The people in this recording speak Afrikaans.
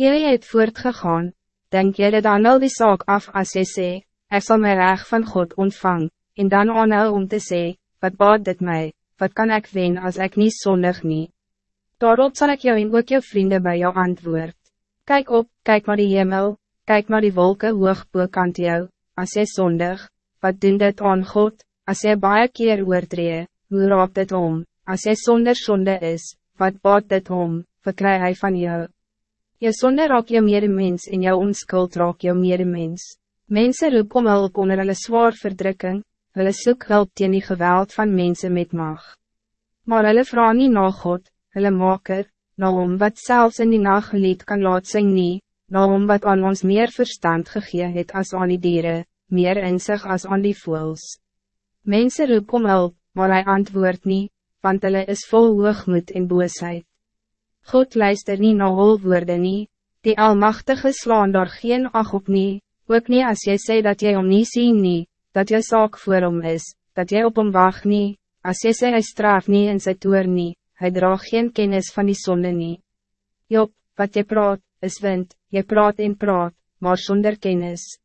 Jy het voortgegaan, denk dit dan al die zaak af als jy sê, ek sal my reg van God ontvang, en dan aanhou om te sê, wat baat dit mij, wat kan ik wen als ik niet zondig niet. Daarop zal ik jou en ook jou vrienden bij jou antwoord. Kijk op, kijk maar die hemel, kijk maar die wolken hoog boekant jou, als jy zondig, wat doen dit aan God, als jy baie keer oortree, hoe raap dit om, als jy zonder zonde is, wat baat dit om, verkry hy van jou. Je zonde raak jou medemens en jou onskuld raak jou medemens. Mensen roep om hulp onder hulle zwaar verdrukking, hulle soek hulp teen die geweld van mensen met mag. Maar hulle vraag nie na God, hulle maker, na hom wat zelfs in die nacht kan laat sing nie, na hom wat aan ons meer verstand gegee het as aan die dieren, meer inzicht als aan die voels. Mensen roep om hulp, maar hij antwoordt niet, want hulle is vol hoogmoed en boosheid. God luister niet naar holwoorde nie, die Almachtige slaan daar geen ag op nie, ook nie as jy sê dat jy om nie sien nie, dat jy saak voor hom is, dat jy op hom wacht nie, as jy sê hy straf nie in sy toer nie, hy draag geen kennis van die zonde nie. Job, wat jy praat, is wind, jy praat en praat, maar zonder kennis.